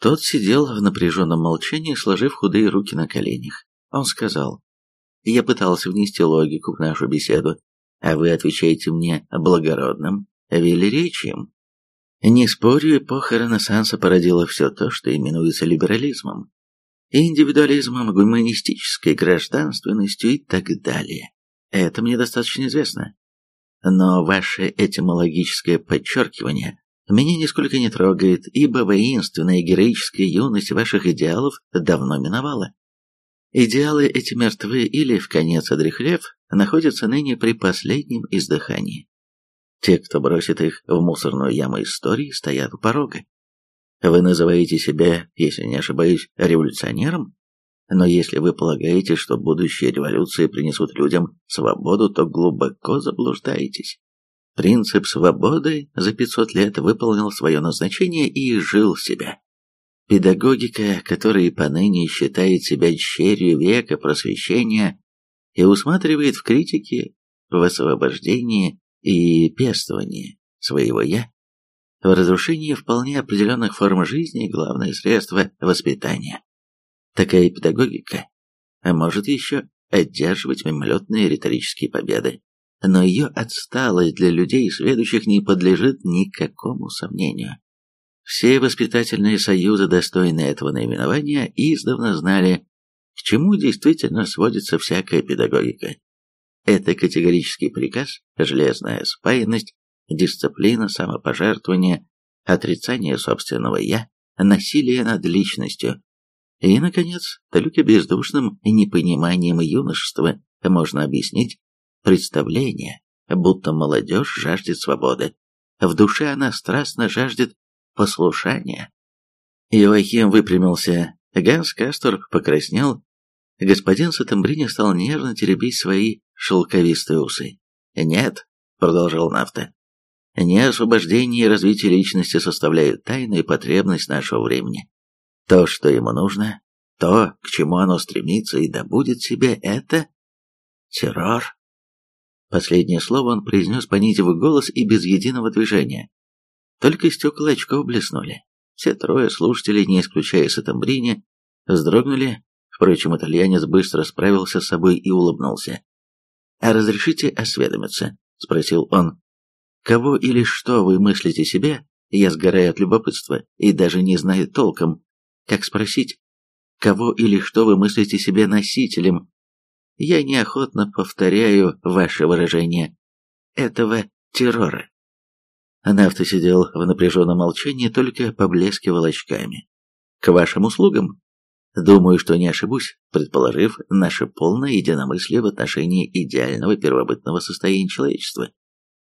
Тот сидел в напряженном молчании, сложив худые руки на коленях. Он сказал, «Я пытался внести логику в нашу беседу, а вы отвечаете мне благородным, велеречием. Не спорю, эпоха Ренессанса породила все то, что именуется либерализмом, индивидуализмом, гуманистической гражданственностью и так далее. Это мне достаточно известно. Но ваше этимологическое подчеркивание меня нисколько не трогает, ибо воинственная героическая юность ваших идеалов давно миновала. Идеалы эти мертвы или, в конец одрехлев, находятся ныне при последнем издыхании. Те, кто бросит их в мусорную яму истории, стоят у порога. Вы называете себя, если не ошибаюсь, революционером? Но если вы полагаете, что будущие революции принесут людям свободу, то глубоко заблуждаетесь. Принцип свободы за 500 лет выполнил свое назначение и жил себя. Педагогика, которая поныне считает себя черью века просвещения и усматривает в критике, в освобождении и пестовании своего «я», в разрушении вполне определенных форм жизни главное средство воспитания. Такая педагогика может еще одерживать мимолетные риторические победы, но ее отсталость для людей следующих не подлежит никакому сомнению. Все воспитательные союзы, достойные этого наименования, издавна знали, к чему действительно сводится всякая педагогика. Это категорический приказ, железная спаянность, дисциплина, самопожертвование, отрицание собственного «я», насилие над личностью. И, наконец, только бездушным непониманием юношества можно объяснить представление, будто молодежь жаждет свободы. В душе она страстно жаждет послушания. Иоахим выпрямился, Ганс Кастор покраснел, господин Сатамбрини стал нервно теребить свои шелковистые усы. «Нет», — продолжал Нафта, не освобождение и развитие личности составляют тайную потребность нашего времени. То, что ему нужно, то, к чему оно стремится и добудет себе, это террор. Последнее слово он произнес, понизив голос и без единого движения. Только стекла очков блеснули. Все трое слушателей, не исключая Сатамбрини, вздрогнули. Впрочем, итальянец быстро справился с собой и улыбнулся. «А разрешите осведомиться?» — спросил он. Кого или что вы мыслите себе, я сгораю от любопытства и даже не знаю толком, как спросить, кого или что вы мыслите себе носителем. Я неохотно повторяю ваше выражение этого террора. Нафта сидел в напряженном молчании, только поблескивал очками. К вашим услугам. Думаю, что не ошибусь, предположив наше полное единомыслие в отношении идеального первобытного состояния человечества.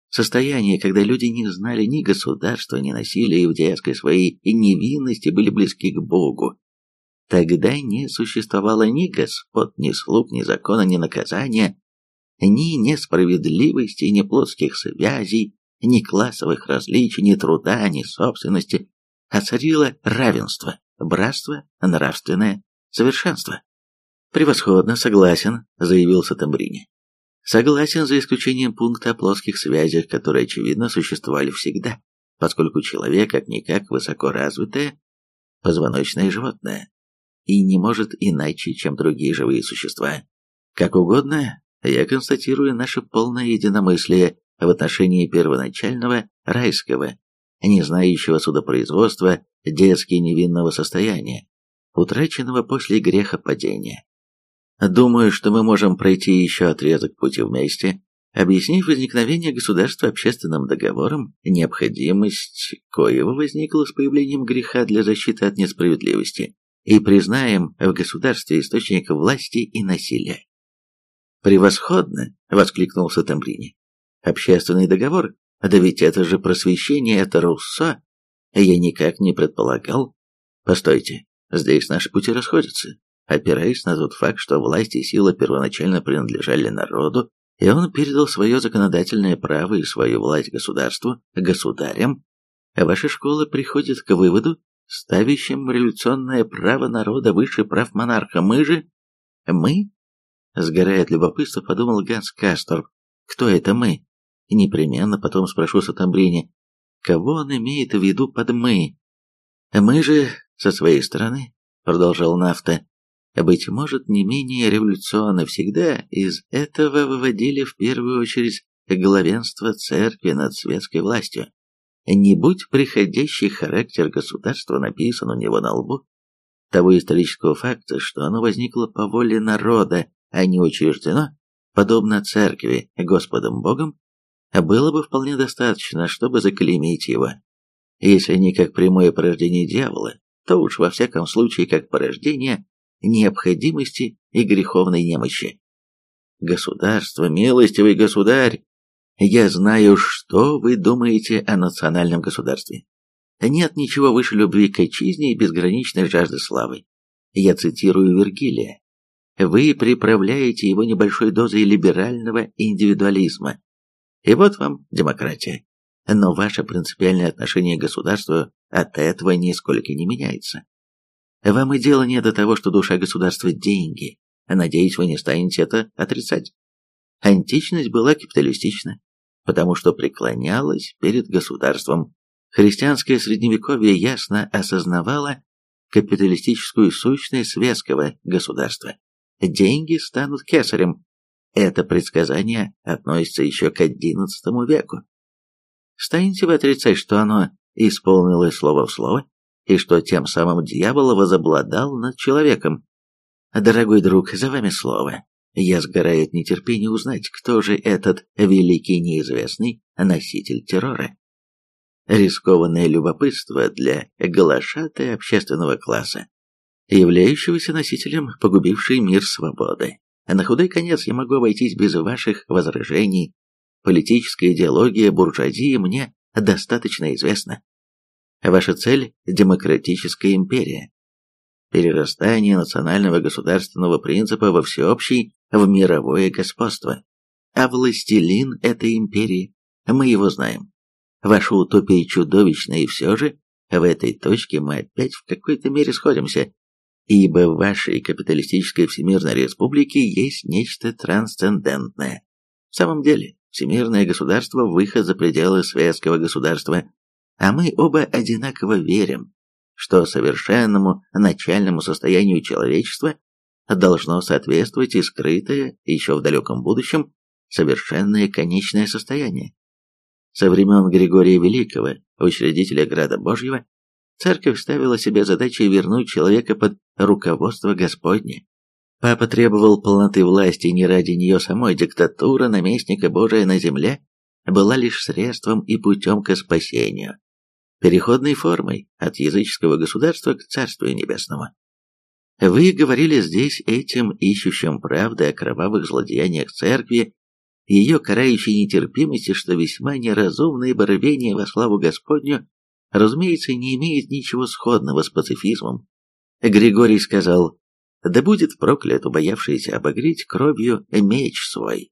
Состояние, когда люди не знали ни государства, ни насилия и в детской своей невинности были близки к Богу. Тогда не существовало ни господ, ни слуг, ни закона, ни наказания, ни несправедливости, ни плотских связей, ни классовых различий, ни труда, ни собственности, а царило равенство, братство, нравственное совершенство. «Превосходно, согласен», — заявил Сатамбрини. Согласен за исключением пункта о плоских связях, которые, очевидно, существовали всегда, поскольку человек, как-никак, высоко развитое, позвоночное животное, и не может иначе, чем другие живые существа. Как угодно, я констатирую наше полное единомыслие в отношении первоначального райского, не знающего судопроизводства, детски невинного состояния, утраченного после греха падения. Думаю, что мы можем пройти еще отрезок пути вместе, объяснив возникновение государства общественным договором, необходимость коего возникла с появлением греха для защиты от несправедливости, и признаем в государстве источник власти и насилия. «Превосходно!» — воскликнул Сатамбрини. «Общественный договор? Да ведь это же просвещение, это Руссо. Я никак не предполагал. Постойте, здесь наши пути расходятся опираясь на тот факт, что власть и сила первоначально принадлежали народу, и он передал свое законодательное право и свою власть государству, государям, ваша школа приходит к выводу, ставящим революционное право народа выше прав монарха. Мы же... Мы? Сгорая от любопытства, подумал Ганс Кастор. Кто это мы? Непременно потом спрошу Сатамбрини, кого он имеет в виду под «мы». Мы же со своей стороны, продолжал Нафта, быть может, не менее революционно всегда из этого выводили в первую очередь главенство церкви над светской властью. Не будь приходящий характер государства написан у него на лбу, того исторического факта, что оно возникло по воле народа, а не учреждено, подобно церкви Господом Богом, было бы вполне достаточно, чтобы заклеймить его. Если не как прямое порождение дьявола, то уж во всяком случае как порождение необходимости и греховной немощи. Государство, милостивый государь, я знаю, что вы думаете о национальном государстве. Нет ничего выше любви к отчизне и безграничной жажды славы. Я цитирую Вергилия. Вы приправляете его небольшой дозой либерального индивидуализма. И вот вам демократия. Но ваше принципиальное отношение к государству от этого нисколько не меняется. Вам и дело не до того, что душа государства – деньги. Надеюсь, вы не станете это отрицать. Античность была капиталистична, потому что преклонялась перед государством. Христианское средневековье ясно осознавало капиталистическую сущность светского государства. Деньги станут кесарем. Это предсказание относится еще к XI веку. Станете вы отрицать, что оно исполнилось слово в слово, и что тем самым дьявол возобладал над человеком? Дорогой друг, за вами слово. Я сгораю от нетерпения узнать, кто же этот великий неизвестный носитель террора. Рискованное любопытство для глашатая общественного класса, являющегося носителем погубившей мир свободы. На худой конец я могу обойтись без ваших возражений. Политическая идеология буржуазии мне достаточно известна. Ваша цель – демократическая империя. Перерастание национального государственного принципа во всеобщий в мировое господство. А властелин этой империи, мы его знаем. Ваша утопия чудовищна, и все же в этой точке мы опять в какой-то мере сходимся, ибо в вашей капиталистической Всемирной Республике есть нечто трансцендентное. В самом деле, Всемирное государство – выход за пределы светского государства, а мы оба одинаково верим, что совершенному начальному состоянию человечества должно соответствовать и скрытое, еще в далеком будущем, совершенное конечное состояние. Со времен Григория Великого, учредителя Града Божьего, церковь ставила себе задачей вернуть человека под руководство Господне. Папа требовал полноты власти не ради нее самой, диктатура наместника Божия на земле была лишь средством и путем к спасению, переходной формой от языческого государства к Царству Небесному. Вы говорили здесь этим ищущим правды о кровавых злодеяниях церкви, ее карающей нетерпимости, что весьма неразумное борвение во славу Господню, разумеется, не имеет ничего сходного с пацифизмом. Григорий сказал, «Да будет проклят убоявшийся обогреть кровью меч свой.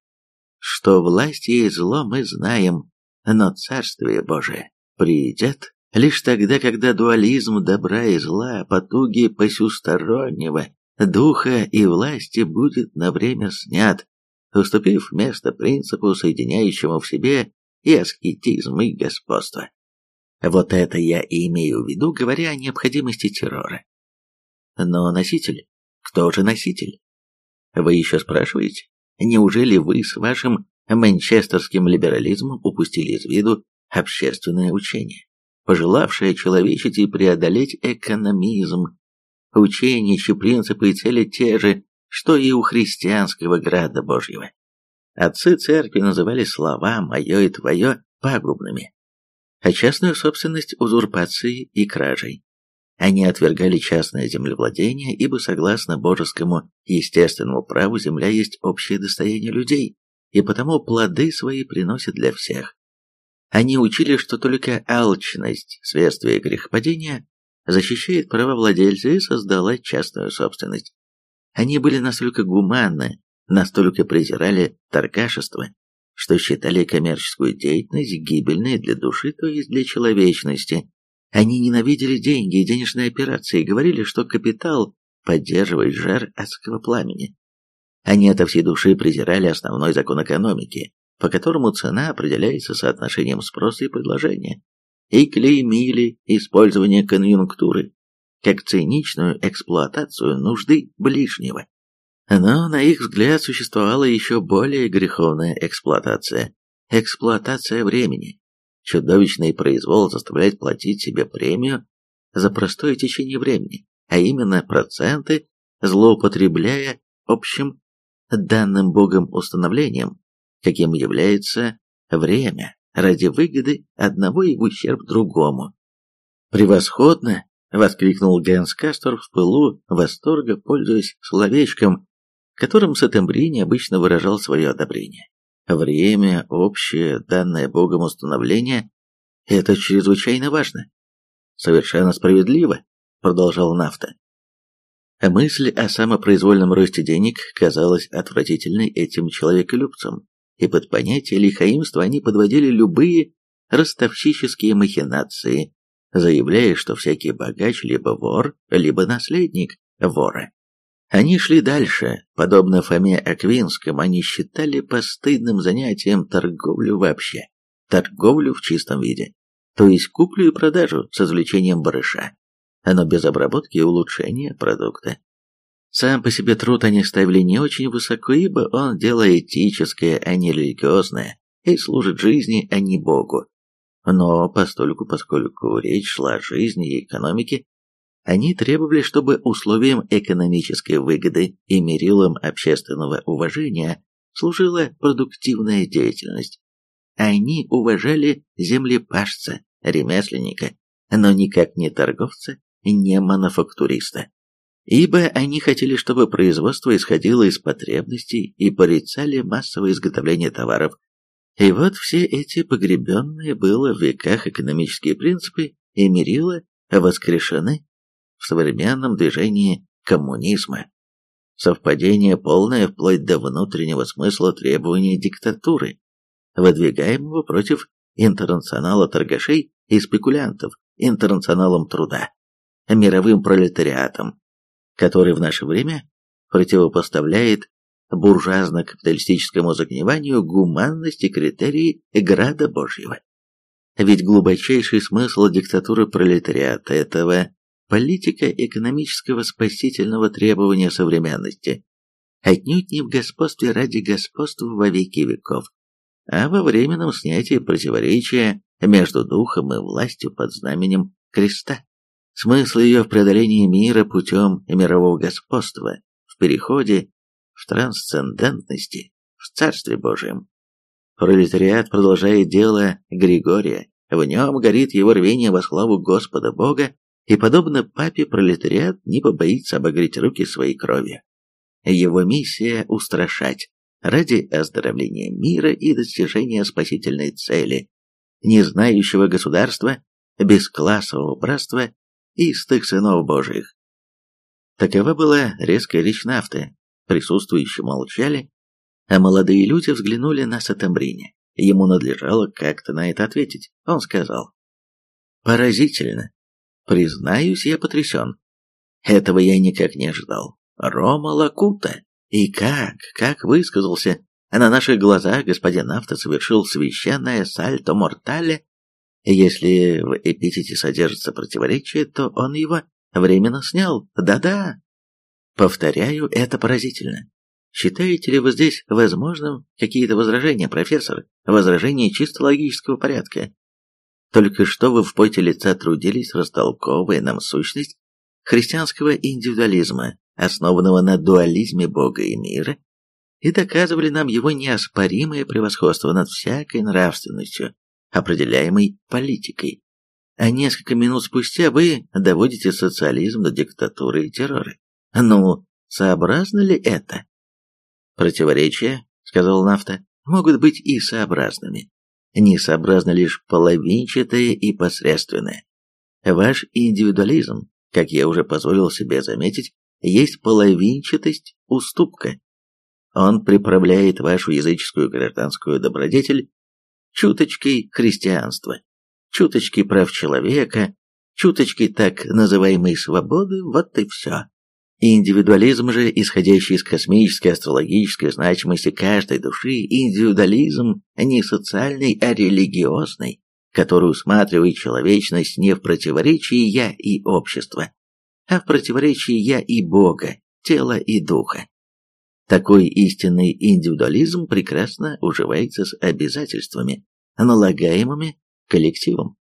Что власть и зло мы знаем, но Царствие Божие придет Лишь тогда, когда дуализм добра и зла, потуги посюстороннего, духа и власти будет на время снят, уступив место принципу, соединяющему в себе и аскетизм, и господство. Вот это я и имею в виду, говоря о необходимости террора. Но носитель? Кто же носитель? Вы еще спрашиваете? Неужели вы с вашим манчестерским либерализмом упустили из виду общественное учение? Пожелавшая человечить и преодолеть экономизм. Учения, чьи принципы и цели те же, что и у христианского града Божьего. Отцы церкви называли слова «моё» и «твоё» пагубными, а частную собственность узурпацией и кражей. Они отвергали частное землевладение, ибо согласно божескому естественному праву земля есть общее достояние людей, и потому плоды свои приносят для всех. Они учили, что только алчность, следствие грехопадения, защищает права владельца и создала частную собственность. Они были настолько гуманны, настолько презирали торгашество, что считали коммерческую деятельность гибельной для души, то есть для человечности. Они ненавидели деньги и денежные операции и говорили, что капитал поддерживает жар адского пламени. Они от всей души презирали основной закон экономики, по которому цена определяется соотношением спроса и предложения, и клеймили использование конъюнктуры как циничную эксплуатацию нужды ближнего. Но, на их взгляд, существовала еще более греховная эксплуатация. Эксплуатация времени. Чудовищный произвол заставляет платить себе премию за простое течение времени, а именно проценты, злоупотребляя общим данным Богом установлением, каким является время, ради выгоды одного и в ущерб другому. «Превосходно!» — воскликнул Ганс Кастор в пылу восторга, пользуясь словечком, которым Сатембрини обычно выражал свое одобрение. Время, общее, данное Богом установление – это чрезвычайно важно. Совершенно справедливо, продолжал Нафта. Мысль о самопроизвольном росте денег казалась отвратительной этим человеколюбцам, и под понятие лихаимства они подводили любые ростовщические махинации, заявляя, что всякий богач либо вор, либо наследник вора. Они шли дальше, подобно Фоме Аквинскому, они считали постыдным занятием торговлю вообще, торговлю в чистом виде, то есть куплю и продажу с извлечением барыша, но без обработки и улучшения продукта. Сам по себе труд они ставили не очень высоко, ибо он дело этическое, а не религиозное, и служит жизни, а не Богу. Но постольку, поскольку речь шла о жизни и экономике, они требовали, чтобы условием экономической выгоды и мерилом общественного уважения служила продуктивная деятельность. Они уважали землепашца, ремесленника, но никак не торговца, не мануфактуриста. Ибо они хотели, чтобы производство исходило из потребностей и порицали массовое изготовление товаров. И вот все эти погребенные было в веках экономические принципы и мерила воскрешены в современном движении коммунизма. Совпадение полное вплоть до внутреннего смысла требования диктатуры, выдвигаемого против интернационала торгашей и спекулянтов, интернационалом труда, мировым пролетариатом, который в наше время противопоставляет буржуазно-капиталистическому загниванию гуманности критерии града Божьего. Ведь глубочайший смысл диктатуры пролетариата этого политика экономического спасительного требования современности, отнюдь не в господстве ради господства во веки веков, а во временном снятии противоречия между духом и властью под знаменем креста. Смысл ее в преодолении мира путем мирового господства, в переходе, в трансцендентности, в Царстве Божьем. Пролетариат продолжает дело Григория, в нем горит его рвение во славу Господа Бога и, подобно папе, пролетариат не побоится обогреть руки своей кровью. Его миссия – устрашать ради оздоровления мира и достижения спасительной цели, не знающего государства, бесклассового братства истых сынов Божьих. Такова была резкая речь нафты. Присутствующие молчали, а молодые люди взглянули на Сатамбрине. Ему надлежало как-то на это ответить. Он сказал, «Поразительно. Признаюсь, я потрясен. Этого я никак не ожидал. Рома Лакута. И как, как высказался, а на наших глазах господин Авто совершил священное сальто мортале. Если в эпитете содержится противоречие, то он его временно снял. Да-да. Повторяю, это поразительно. Считаете ли вы здесь возможным какие-то возражения, профессор? Возражения чисто логического порядка? Только что вы в поте лица трудились, растолковывая нам сущность христианского индивидуализма, основанного на дуализме Бога и мира, и доказывали нам его неоспоримое превосходство над всякой нравственностью, определяемой политикой. А несколько минут спустя вы доводите социализм до диктатуры и террора. Ну, сообразно ли это? Противоречия, сказал Нафта, могут быть и сообразными несообразно лишь половинчатое и посредственное. Ваш индивидуализм, как я уже позволил себе заметить, есть половинчатость, уступка. Он приправляет вашу языческую гражданскую добродетель чуточкой христианства, чуточкой прав человека, чуточкой так называемой свободы, вот и все. Индивидуализм же, исходящий из космической астрологической значимости каждой души, индивидуализм не социальный, а религиозный, который усматривает человечность не в противоречии «я» и «общество», а в противоречии я и Бога, тела и духа. Такой истинный индивидуализм прекрасно уживается с обязательствами, налагаемыми коллективом.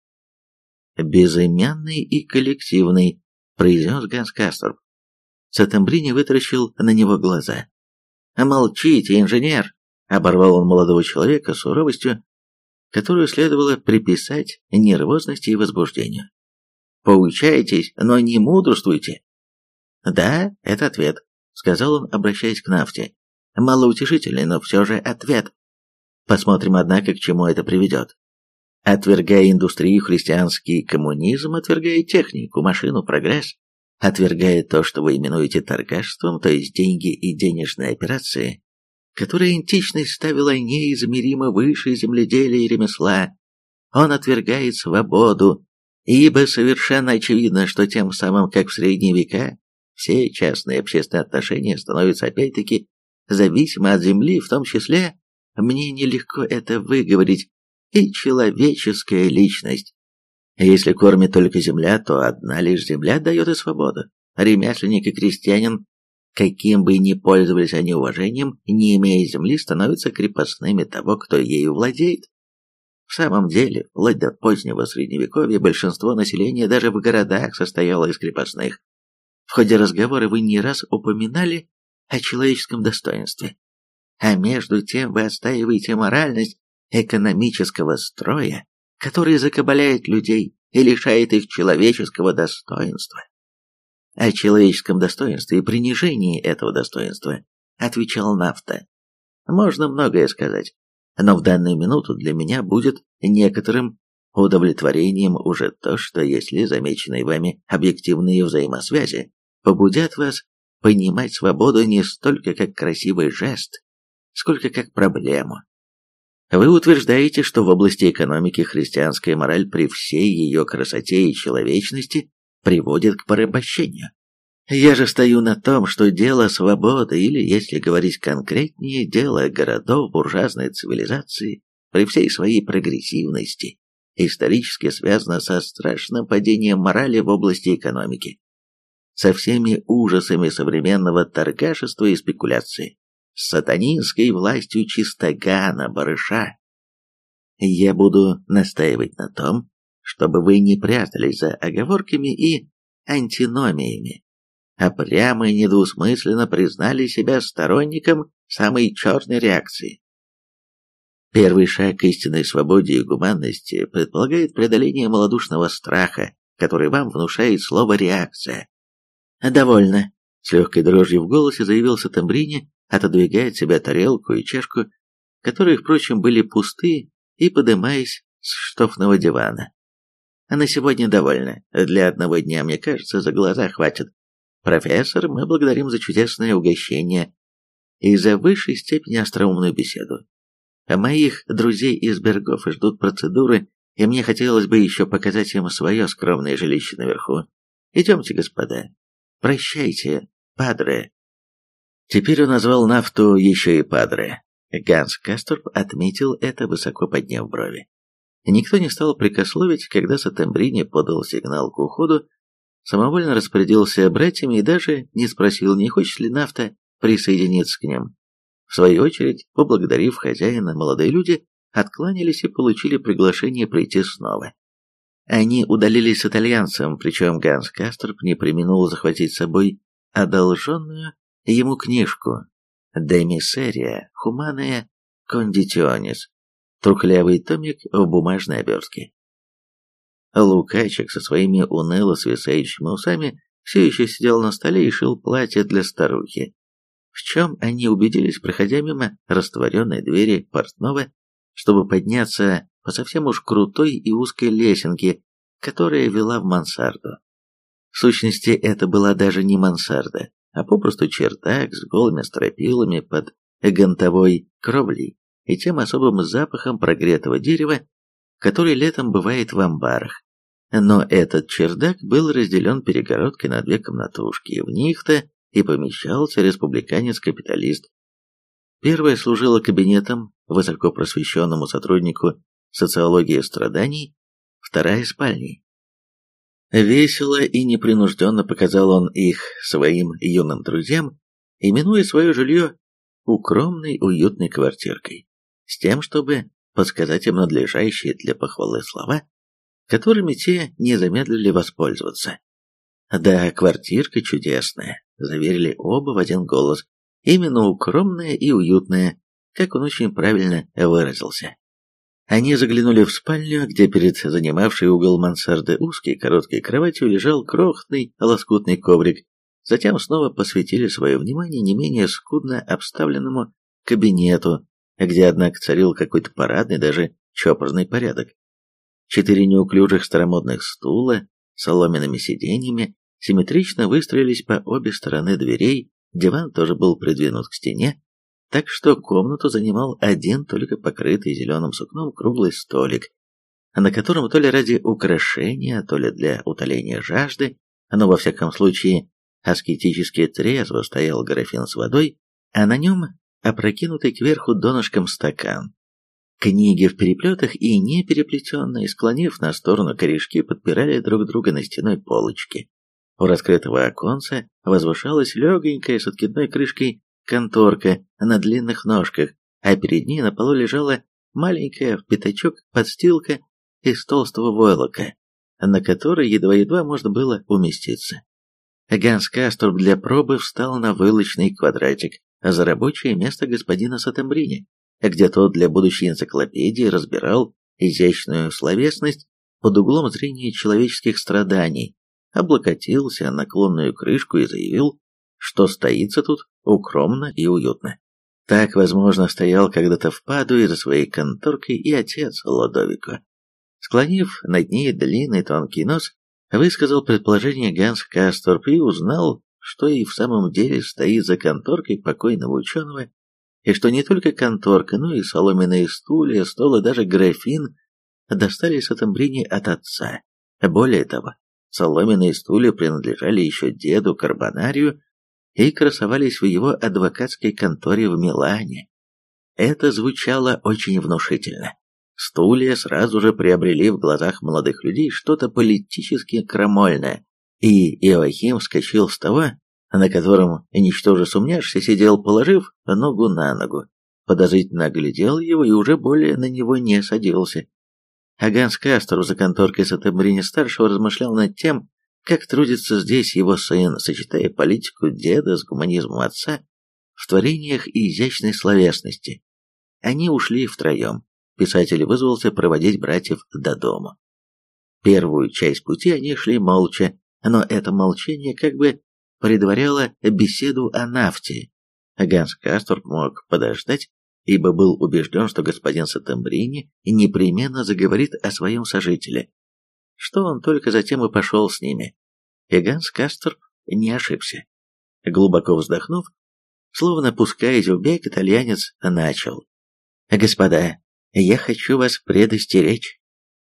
«Безымянный и коллективный», — произнес Ганс Касторб. Сатамбрини вытаращил на него глаза. «Молчите, инженер!» — оборвал он молодого человека суровостью, которую следовало приписать нервозности и возбуждению. «Поучайтесь, но не мудрствуйте!» «Да, это ответ», сказал он, обращаясь к нафте. Малоутешительный, но все же ответ. Посмотрим, однако, к чему это приведет. Отвергая индустрию, христианский коммунизм отвергает технику, машину, прогресс, отвергает то, что вы именуете торгашеством, то есть деньги и денежные операции, которые античность ставила неизмеримо выше земледелия и ремесла. Он отвергает свободу, ибо совершенно очевидно, что тем самым, как в средние века, все частные общественные отношения становятся опять-таки зависимы от земли, в том числе, мне нелегко это выговорить, и человеческая личность. Если кормит только земля, то одна лишь земля дает и свободу. Ремесленник и крестьянин, каким бы ни пользовались они уважением, не имея земли, становятся крепостными того, кто ею владеет. В самом деле, вплоть до позднего средневековья большинство населения даже в городах состояло из крепостных. В ходе разговора вы не раз упоминали о человеческом достоинстве. А между тем вы отстаиваете моральность экономического строя, который закабаляет людей и лишает их человеческого достоинства. О человеческом достоинстве и принижении этого достоинства отвечал Нафта. Можно многое сказать, но в данную минуту для меня будет некоторым удовлетворением уже то, что если замеченные вами объективные взаимосвязи побудят вас понимать свободу не столько как красивый жест, сколько как проблему. Вы утверждаете, что в области экономики христианская мораль при всей ее красоте и человечности приводит к порабощению. Я же стою на том, что дело свободы, или, если говорить конкретнее, дело городов буржуазной цивилизации, при всей своей прогрессивности, исторически связано со страшным падением морали в области экономики со всеми ужасами современного торгашества и спекуляции, с сатанинской властью чистогана, барыша. Я буду настаивать на том, чтобы вы не прятались за оговорками и антиномиями, а прямо и недвусмысленно признали себя сторонником самой черной реакции. Первый шаг к истинной свободе и гуманности предполагает преодоление малодушного страха, который вам внушает слово «реакция». «Довольно», — с легкой дрожью в голосе заявился Тамбрини, отодвигая от себя тарелку и чашку, которые, впрочем, были пусты, и подымаясь с штофного дивана. «А на сегодня довольно. Для одного дня, мне кажется, за глаза хватит. Профессор, мы благодарим за чудесное угощение и за высшей степени остроумную беседу. А моих друзей из Бергов ждут процедуры, и мне хотелось бы еще показать им свое скромное жилище наверху. Идемте, господа, Прощайте, падре. Теперь он назвал нафту еще и падре. Ганс Касторп отметил это, высоко подняв брови. Никто не стал прикословить, когда Сатембрини подал сигнал к уходу, самовольно распорядился братьями и даже не спросил, не хочет ли нафта присоединиться к ним. В свою очередь, поблагодарив хозяина, молодые люди откланялись и получили приглашение прийти снова. Они удалились с итальянцем, причем Ганс Кастерп не применул захватить с собой одолженную ему книжку «De miseria conditionis» трухлявый томик в бумажной обертке. Лукачек со своими уныло свисающими усами все еще сидел на столе и шил платье для старухи, в чем они убедились, проходя мимо растворенной двери портного, чтобы подняться по совсем уж крутой и узкой лесенке, которая вела в мансарду. В сущности, это была даже не мансарда, а попросту чердак с голыми стропилами под гонтовой кровлей и тем особым запахом прогретого дерева, который летом бывает в амбарах. Но этот чердак был разделен перегородкой на две комнатушки, в них-то и помещался республиканец-капиталист. Первая служила кабинетом высокопросвещенному сотруднику социологии страданий, вторая спальней. Весело и непринужденно показал он их своим юным друзьям, именуя свое жилье укромной уютной квартиркой, с тем, чтобы подсказать им надлежащие для похвалы слова, которыми те не замедлили воспользоваться. «Да, квартирка чудесная», — заверили оба в один голос, именно укромная и уютная, как он очень правильно выразился. Они заглянули в спальню, где перед занимавшей угол мансарды узкой короткой кроватью лежал крохотный лоскутный коврик, затем снова посвятили свое внимание не менее скудно обставленному кабинету, где, однако, царил какой-то парадный, даже чопорный порядок. Четыре неуклюжих старомодных стула с соломенными сиденьями симметрично выстроились по обе стороны дверей, диван тоже был придвинут к стене, так что комнату занимал один только покрытый зеленым сукном круглый столик, на котором то ли ради украшения, то ли для утоления жажды, но во всяком случае аскетически трезво стоял графин с водой, а на нем опрокинутый кверху донышком стакан. Книги в переплетах и не переплетенные, склонив на сторону корешки, подпирали друг друга на стеной полочки. У раскрытого оконца возвышалась легонькая с откидной крышкой конторка на длинных ножках, а перед ней на полу лежала маленькая в пятачок подстилка из толстого войлока, на которой едва-едва можно было уместиться. Ганс Касторб для пробы встал на вылочный квадратик за рабочее место господина Сатембрини, где тот для будущей энциклопедии разбирал изящную словесность под углом зрения человеческих страданий, облокотился на наклонную крышку и заявил, что стоится тут укромно и уютно. Так, возможно, стоял когда-то в Падуе за своей конторкой и отец Лодовико. Склонив над ней длинный тонкий нос, высказал предположение Ганс Касторп и узнал, что и в самом деле стоит за конторкой покойного ученого, и что не только конторка, но и соломенные стулья, стол и даже графин достались от Амбрини от отца. Более того, соломенные стулья принадлежали еще деду Карбонарию и красовались в его адвокатской конторе в Милане. Это звучало очень внушительно. Стулья сразу же приобрели в глазах молодых людей что-то политически крамольное, и Иоахим вскочил с того, на котором, ничтоже сумняшься, сидел, положив ногу на ногу, подозрительно оглядел его и уже более на него не садился. А Ганс Кастер за конторкой Сатембрини-старшего размышлял над тем, как трудится здесь его сын, сочетая политику деда с гуманизмом отца в творениях изящной словесности. Они ушли втроем. Писатель вызвался проводить братьев до дома. Первую часть пути они шли молча, но это молчание как бы предваряло беседу о нафте. Ганс Касторп мог подождать, ибо был убежден, что господин Сатамбрини непременно заговорит о своем сожителе что он только затем и пошел с ними. И Ганс Кастер не ошибся. Глубоко вздохнув, словно пускаясь в бег, итальянец начал. «Господа, я хочу вас предостеречь».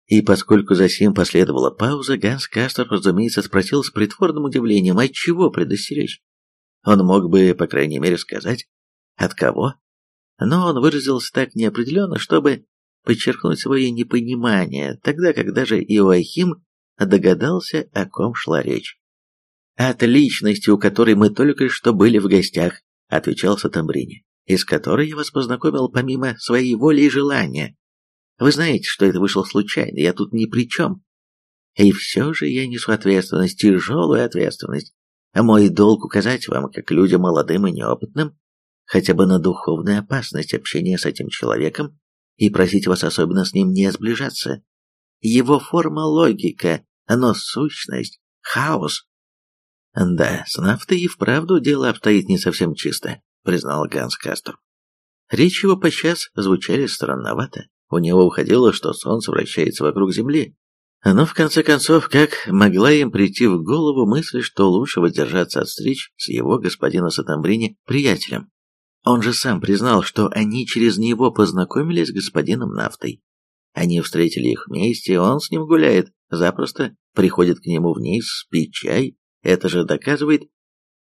И поскольку за сим последовала пауза, Ганс Кастер, разумеется, спросил с притворным удивлением, от чего предостеречь? Он мог бы, по крайней мере, сказать, от кого? Но он выразился так неопределенно, чтобы подчеркнуть свое непонимание, тогда как даже Иоахим догадался, о ком шла речь. «От личности, у которой мы только что были в гостях», — отвечал Сатамбрини, «из которой я вас познакомил помимо своей воли и желания. Вы знаете, что это вышло случайно, я тут ни при чем. И все же я несу ответственность, тяжелую ответственность. Мой долг указать вам, как людям молодым и неопытным, хотя бы на духовную опасность общения с этим человеком и просить вас особенно с ним не сближаться. Его форма логика, но сущность – хаос. Да, с нафтой и вправду дело обстоит не совсем чисто, признал Ганс Кастер. Речь его подчас звучали странновато. У него уходило, что Солнце вращается вокруг Земли. Но в конце концов, как могла им прийти в голову мысль, что лучше воздержаться от встреч с его господина Сатамбрини приятелем? Он же сам признал, что они через него познакомились с господином Нафтой. Они встретили их вместе, он с ним гуляет, запросто приходит к нему вниз, пить чай. Это же доказывает...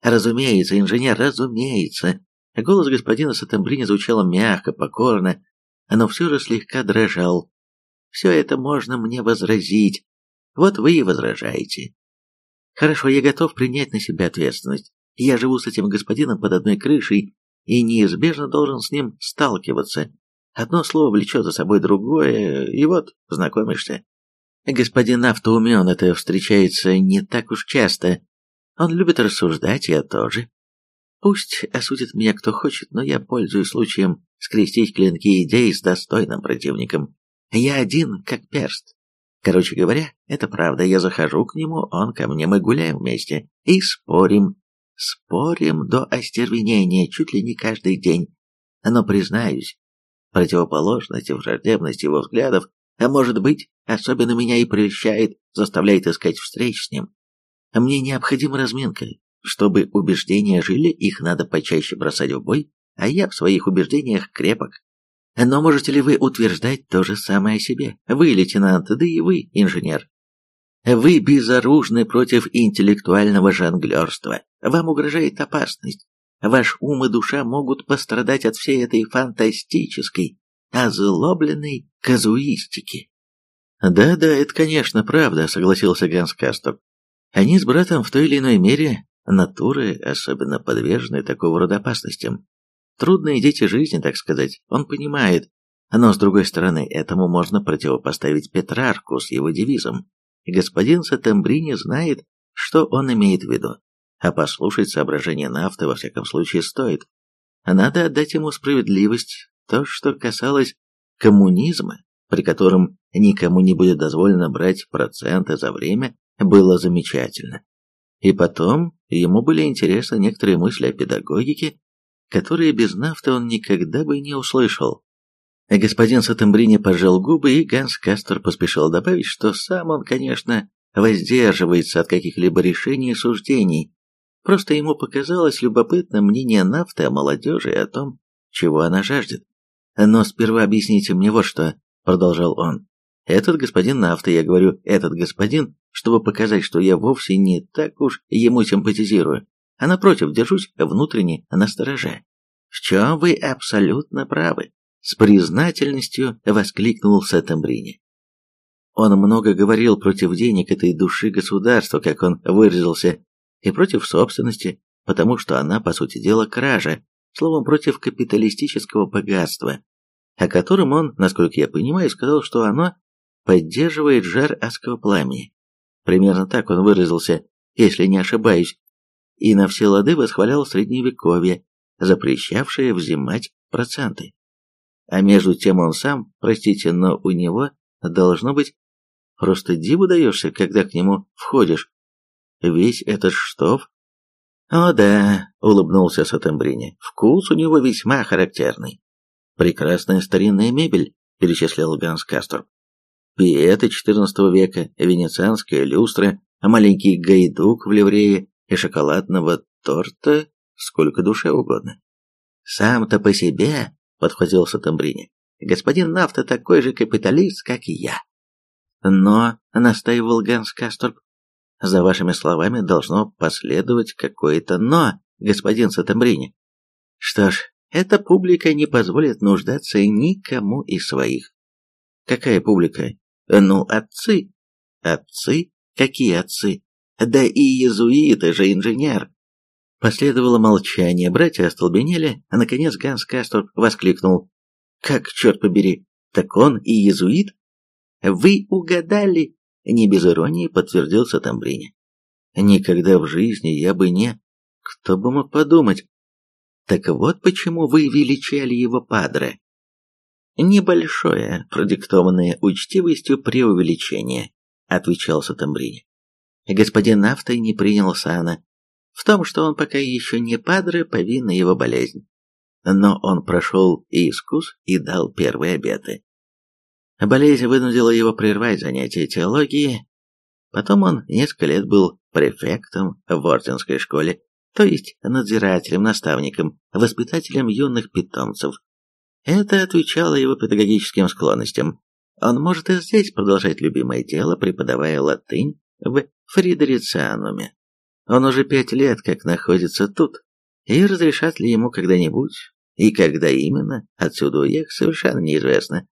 Разумеется, инженер, разумеется. Голос господина Сатембрини звучал мягко, покорно, но все же слегка дрожал. Все это можно мне возразить. Вот вы и возражаете. Хорошо, я готов принять на себя ответственность. Я живу с этим господином под одной крышей и неизбежно должен с ним сталкиваться. Одно слово влечет за собой другое, и вот знакомишься. Господин автоумен это встречается не так уж часто. Он любит рассуждать, я тоже. Пусть осудит меня кто хочет, но я пользуюсь случаем скрестить клинки идей с достойным противником. Я один, как перст. Короче говоря, это правда, я захожу к нему, он ко мне, мы гуляем вместе и спорим. Спорим до остервенения чуть ли не каждый день. Но, признаюсь, противоположность и враждебность его взглядов, а может быть, особенно меня и прельщает, заставляет искать встреч с ним. Мне необходима разминка. Чтобы убеждения жили, их надо почаще бросать в бой, а я в своих убеждениях крепок. Но можете ли вы утверждать то же самое о себе? Вы, лейтенант, да и вы, инженер. Вы безоружны против интеллектуального жонглерства. Вам угрожает опасность. Ваш ум и душа могут пострадать от всей этой фантастической, озлобленной казуистики. «Да-да, это, конечно, правда», — согласился Ганс Касток. «Они с братом в той или иной мере натуры особенно подвержены такого рода опасностям. Трудные дети жизни, так сказать, он понимает. Но, с другой стороны, этому можно противопоставить Петрарку с его девизом. Господин Сатембрини знает, что он имеет в виду. А послушать соображения нафты во всяком случае стоит. Надо отдать ему справедливость. То, что касалось коммунизма, при котором никому не будет дозволено брать проценты за время, было замечательно. И потом ему были интересны некоторые мысли о педагогике, которые без нафты он никогда бы не услышал. Господин Сатембрини пожал губы, и Ганс Кастер поспешил добавить, что сам он, конечно, воздерживается от каких-либо решений и суждений. Просто ему показалось любопытным мнение нафты о молодежи и о том, чего она жаждет. «Но сперва объясните мне вот что», — продолжал он. «Этот господин нафта, я говорю, этот господин, чтобы показать, что я вовсе не так уж ему симпатизирую, а напротив, держусь внутренне настороже. В чем вы абсолютно правы, с признательностью воскликнул Сатамбрини. Он много говорил против денег этой души государства, как он выразился, и против собственности, потому что она, по сути дела, кража, словом, против капиталистического богатства, о котором он, насколько я понимаю, сказал, что оно поддерживает жар адского пламени. Примерно так он выразился, если не ошибаюсь, и на все лады восхвалял средневековье, запрещавшее взимать проценты. А между тем он сам, простите, но у него должно быть просто диву даешься, когда к нему входишь. Весь этот штоф. О да, улыбнулся Сатембрини, вкус у него весьма характерный. Прекрасная старинная мебель, перечислил Ганс Кастор. Пиеты XIV века, венецианская люстра, маленький гайдук в ливрее, и шоколадного торта сколько душе угодно. «Сам-то по себе», — подхватил Сатамбрини, — «господин Нафта такой же капиталист, как и я». «Но», — настаивал Ганс Касторп, — «за вашими словами должно последовать какое-то «но», господин Сатамбрини». «Что ж, эта публика не позволит нуждаться никому из своих». «Какая публика?» «Ну, отцы». «Отцы? Какие отцы?» Да и иезуиты же инженер. Последовало молчание, братья остолбенели, а наконец Ганс Кастор воскликнул. «Как, черт побери, так он и иезуит?» «Вы угадали!» — не без иронии подтвердил Сатамбрини. «Никогда в жизни я бы не... Кто бы мог подумать?» «Так вот почему вы величали его падре». «Небольшое, продиктованное учтивостью преувеличение», — отвечал Сатамбрини господин Нафтой не принял сана, в том, что он пока еще не падре, повинна его болезнь. Но он прошел искус и дал первые обеты. Болезнь вынудила его прервать занятия теологии. Потом он несколько лет был префектом в орденской школе, то есть надзирателем, наставником, воспитателем юных питомцев. Это отвечало его педагогическим склонностям. Он может и здесь продолжать любимое дело, преподавая латынь в Фридерициануме. Он уже пять лет как находится тут, и разрешат ли ему когда-нибудь, и когда именно, отсюда уехать совершенно неизвестно.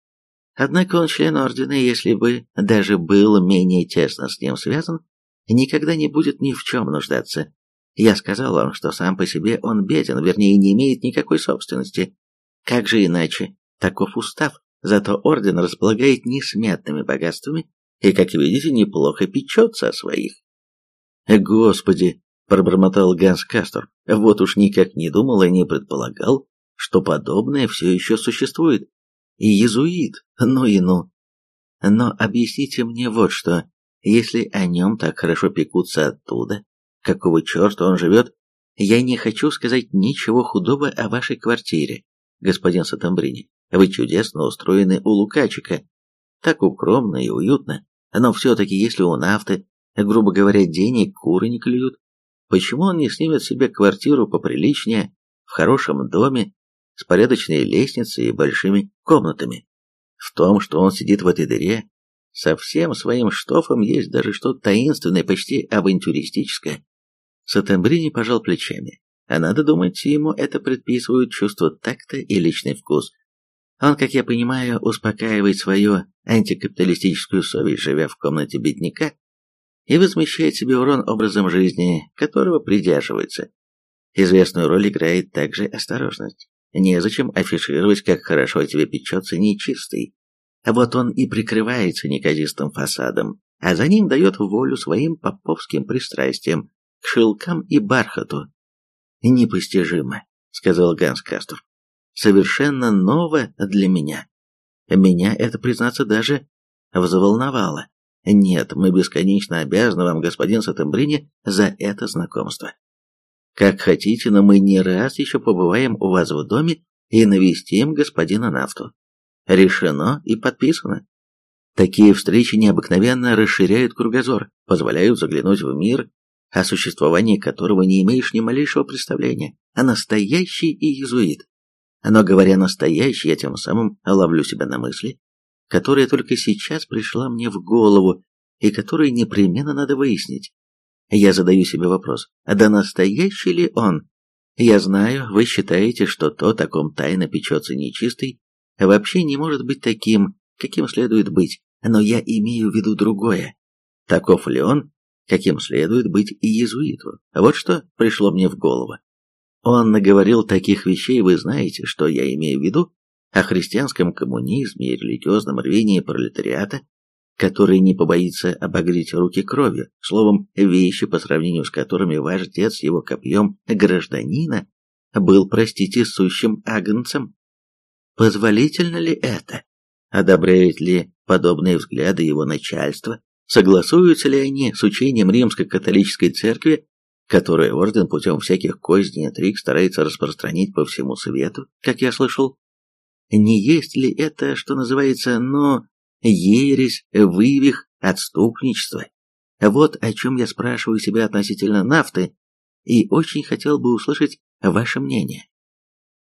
Однако он член ордена, и если бы даже был менее тесно с ним связан, никогда не будет ни в чем нуждаться. Я сказал вам, что сам по себе он беден, вернее, не имеет никакой собственности. Как же иначе? Таков устав. Зато орден располагает несметными богатствами и, как видите, неплохо печется о своих. Господи, пробормотал Ганс Кастор, вот уж никак не думал и не предполагал, что подобное все еще существует. И езуит, ну и ну. Но объясните мне вот что, если о нем так хорошо пекутся оттуда, какого черта он живет, я не хочу сказать ничего худого о вашей квартире, господин Сатамбрини. Вы чудесно устроены у Лукачика, так укромно и уютно, но все-таки если у нафты, грубо говоря, денег куры не клюют, почему он не снимет себе квартиру поприличнее, в хорошем доме, с порядочной лестницей и большими комнатами? В том, что он сидит в этой дыре, со всем своим штофом есть даже что-то таинственное, почти авантюристическое. Сатембрини пожал плечами. А надо думать, ему это предписывают чувство такта и личный вкус. Он, как я понимаю, успокаивает свою антикапиталистическую совесть, живя в комнате бедняка, и возмещает себе урон образом жизни, которого придерживается. Известную роль играет также осторожность. Незачем афишировать, как хорошо тебе печется нечистый. А вот он и прикрывается неказистым фасадом, а за ним дает волю своим поповским пристрастиям к шелкам и бархату. «Непостижимо», — сказал Ганс Кастов совершенно ново для меня. Меня это, признаться, даже взволновало. Нет, мы бесконечно обязаны вам, господин Сатембрини, за это знакомство. Как хотите, но мы не раз еще побываем у вас в доме и навестим господина Нафту. Решено и подписано. Такие встречи необыкновенно расширяют кругозор, позволяют заглянуть в мир, о существовании которого не имеешь ни малейшего представления, а настоящий иезуит. Но говоря настоящий, я тем самым ловлю себя на мысли, которая только сейчас пришла мне в голову и которую непременно надо выяснить. Я задаю себе вопрос, а да настоящий ли он? Я знаю, вы считаете, что то, о ком тайно печется нечистый, вообще не может быть таким, каким следует быть, но я имею в виду другое. Таков ли он, каким следует быть и иезуиту? Вот что пришло мне в голову. Он наговорил таких вещей, вы знаете, что я имею в виду, о христианском коммунизме и религиозном рвении пролетариата, который не побоится обогреть руки кровью, словом, вещи, по сравнению с которыми ваш дед с его копьем гражданина был, простите, сущим агнцем. Позволительно ли это? Одобряет ли подобные взгляды его начальства? Согласуются ли они с учением римской католической церкви которую орден путем всяких козней и интриг старается распространить по всему свету, как я слышал. Не есть ли это, что называется, но ересь, вывих, отступничество? Вот о чем я спрашиваю себя относительно нафты, и очень хотел бы услышать ваше мнение.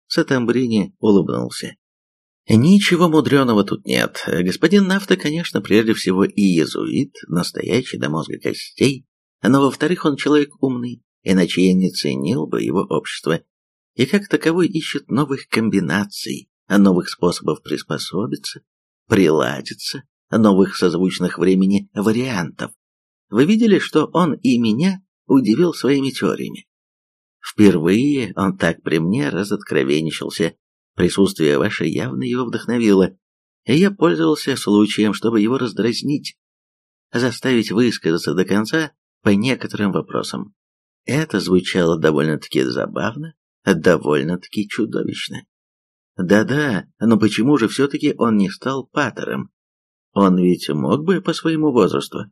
Сатамбрини улыбнулся. Ничего мудреного тут нет. Господин Нафта, конечно, прежде всего и иезуит, настоящий до мозга костей, но во-вторых, он человек умный, иначе я не ценил бы его общество, и как таковой ищет новых комбинаций, новых способов приспособиться, приладиться, новых созвучных времени вариантов. Вы видели, что он и меня удивил своими теориями? Впервые он так при мне разоткровенничался, присутствие ваше явно его вдохновило, и я пользовался случаем, чтобы его раздразнить, заставить высказаться до конца по некоторым вопросам. Это звучало довольно-таки забавно, довольно-таки чудовищно. Да-да, но почему же все-таки он не стал патером? Он ведь мог бы по своему возрасту.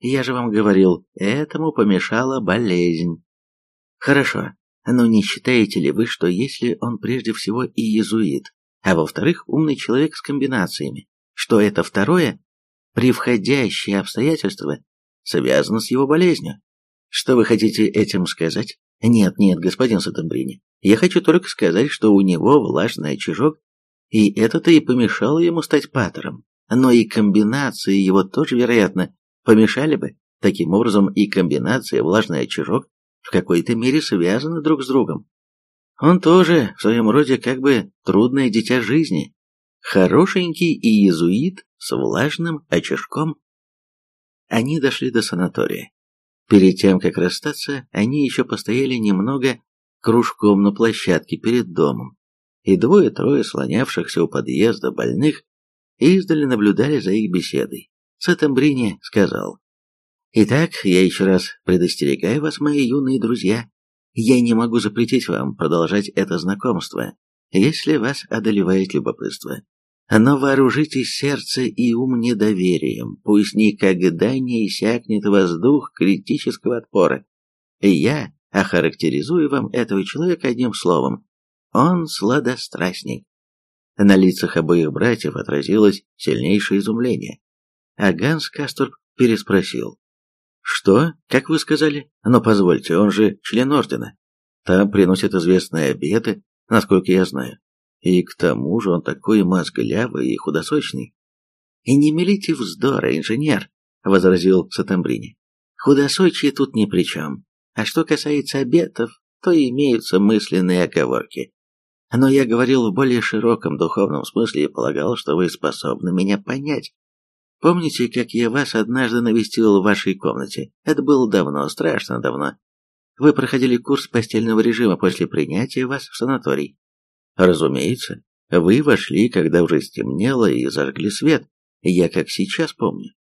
Я же вам говорил, этому помешала болезнь. Хорошо, но не считаете ли вы, что если он прежде всего и иезуит, а во-вторых, умный человек с комбинациями, что это второе, превходящее обстоятельство, связано с его болезнью. Что вы хотите этим сказать? Нет, нет, господин Сатамбрини. Я хочу только сказать, что у него влажный очажок, и это-то и помешало ему стать патером. Но и комбинации его тоже, вероятно, помешали бы. Таким образом, и комбинация влажный очажок в какой-то мере связаны друг с другом. Он тоже, в своем роде, как бы трудное дитя жизни. Хорошенький иезуит с влажным очишком. Они дошли до санатория. Перед тем, как расстаться, они еще постояли немного кружком на площадке перед домом, и двое-трое слонявшихся у подъезда больных издали наблюдали за их беседой. Сатамбрини сказал, «Итак, я еще раз предостерегаю вас, мои юные друзья, я не могу запретить вам продолжать это знакомство, если вас одолевает любопытство. Но вооружитесь сердце и ум недоверием, пусть никогда не иссякнет воздух критического отпора. Я охарактеризую вам этого человека одним словом. Он сладострастник. На лицах обоих братьев отразилось сильнейшее изумление. А Ганс Касторп переспросил. «Что? Как вы сказали? Но позвольте, он же член ордена. Там приносят известные обеды, насколько я знаю. И к тому же он такой мозглявый и худосочный. «И не мелите вздора, инженер», — возразил Сатамбрини. «Худосочие тут ни при чем. А что касается обетов, то имеются мысленные оговорки. Но я говорил в более широком духовном смысле и полагал, что вы способны меня понять. Помните, как я вас однажды навестил в вашей комнате? Это было давно, страшно давно. Вы проходили курс постельного режима после принятия вас в санаторий. Разумеется, вы вошли, когда уже стемнело, и зажгли свет. Я как сейчас помню.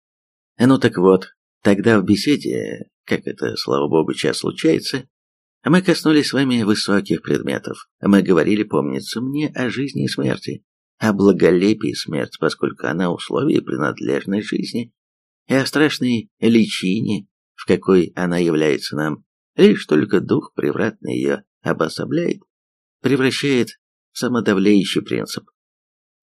Ну так вот, тогда в беседе, как это, слава богу, час случается, мы коснулись с вами высоких предметов. Мы говорили, помнится мне, о жизни и смерти, о благолепии смерти, поскольку она условие принадлежной жизни, и о страшной личине, в какой она является нам. Лишь только дух превратный ее обособляет, превращает самодавляющий принцип.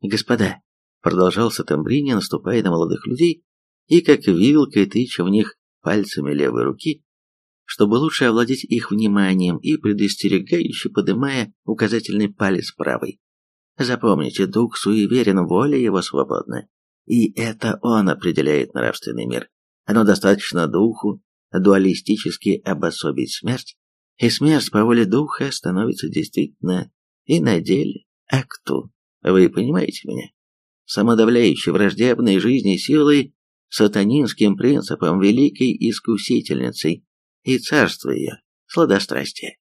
«Господа», — продолжал Сатамбрини, наступая на молодых людей, и как вилкой тыча в них пальцами левой руки, чтобы лучше овладеть их вниманием и предостерегающе подымая указательный палец правой. Запомните, дух суеверен, воля его свободна. И это он определяет нравственный мир. Оно достаточно духу дуалистически обособить смерть, и смерть по воле духа становится действительно и на деле акту. Вы понимаете меня? Самодавляющей враждебной жизни силой, сатанинским принципом, великой искусительницей и царство ее, сладострастие.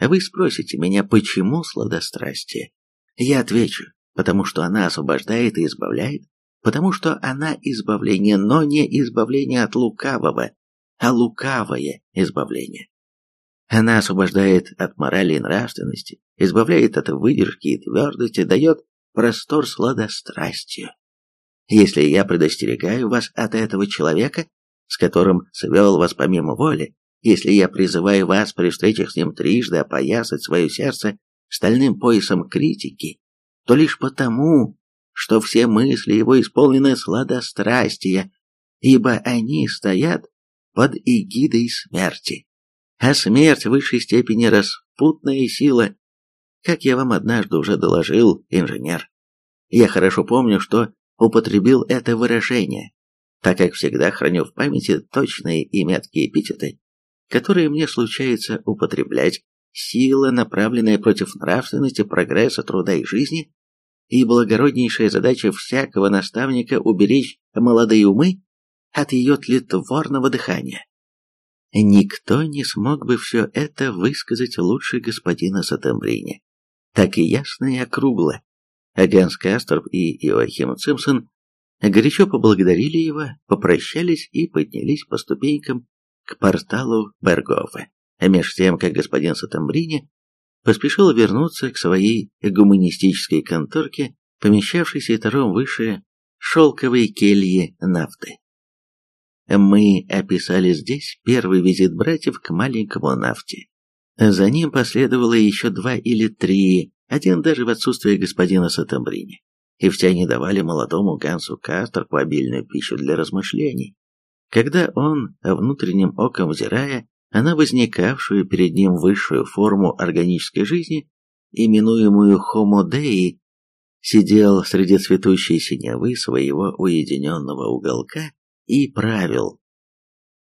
Вы спросите меня, почему сладострастие? Я отвечу, потому что она освобождает и избавляет, потому что она избавление, но не избавление от лукавого, а лукавое избавление. Она освобождает от морали и нравственности, избавляет от выдержки и твердости, дает простор сладострастию. Если я предостерегаю вас от этого человека, с которым свел вас помимо воли, если я призываю вас при встречах с ним трижды опоясать свое сердце стальным поясом критики, то лишь потому, что все мысли его исполнены сладострастия, ибо они стоят под эгидой смерти а смерть в высшей степени распутная сила, как я вам однажды уже доложил, инженер. Я хорошо помню, что употребил это выражение, так как всегда храню в памяти точные и меткие эпитеты, которые мне случается употреблять, сила, направленная против нравственности, прогресса, труда и жизни, и благороднейшая задача всякого наставника уберечь молодые умы от ее тлетворного дыхания. Никто не смог бы все это высказать лучше господина Сатембрини. Так и ясно и округло. Ганс Касторп и Иоахим Цимсон горячо поблагодарили его, попрощались и поднялись по ступенькам к порталу. А меж тем, как господин Сатембрини поспешил вернуться к своей гуманистической конторке, помещавшейся этажом выше шелковой кельи нафты. Мы описали здесь первый визит братьев к маленькому нафте. За ним последовало еще два или три, один даже в отсутствие господина Сатамбрини. И все они давали молодому Гансу Касторпу обильную пищу для размышлений. Когда он, внутренним оком взирая на возникавшую перед ним высшую форму органической жизни, именуемую Homo Dei, сидел среди цветущей синевы своего уединенного уголка и правил